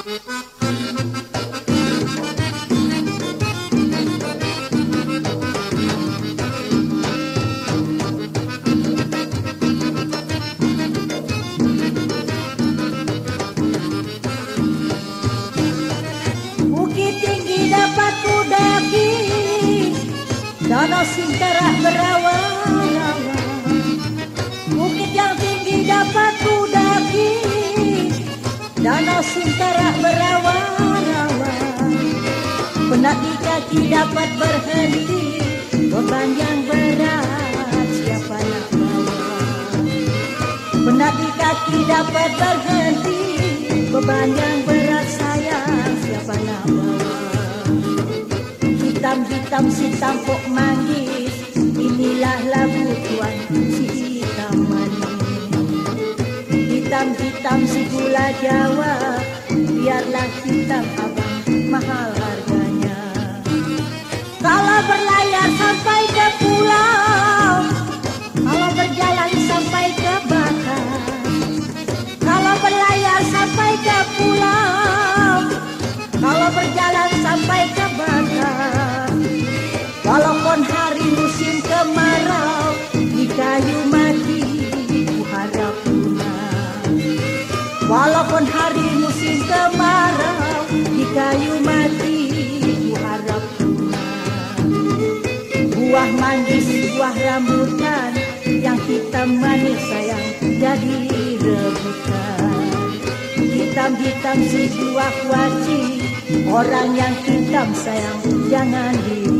Bukit tinggi dapat ku daki Danau sinterah berawal-awal Danau sinterah berawal-awal Pendaki kaki dapat berhenti? Beban yang berat siapa nak bawa Pendaki kaki dapat berhenti? Beban yang berat sayang siapa nak bawa Hitam-hitam si tampuk manggis Inilah lagu tuan si hitam manis. Hitam-hitam si gula jawa biarlah kita abang mahal. Hari musim kemarau Di kayu mati ku harap Buah manggis, buah rambutan Yang hitam manis sayang jadi rebutan. Hitam-hitam si buah kuaci Orang yang hitam sayang jangan dibenci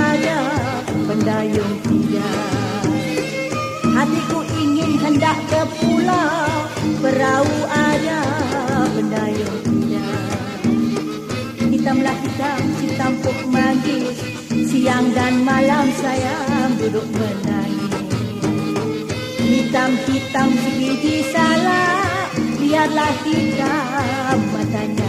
Siang dan malam sayang. Duduk menangis. Hitam-hitam si biji salah Biarlah hitam matanya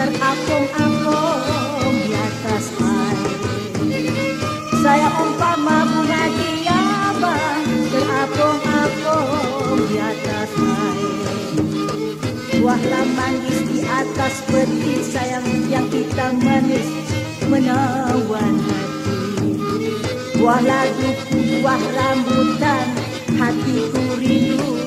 Terapung-apung di atas air. Saya umpama bunga kiambang Terapung-apung di atas air. Buah manggis di atas peti sayang yang hitam manis menawan hati. Buah laguku, buah rambutan hatiku rindu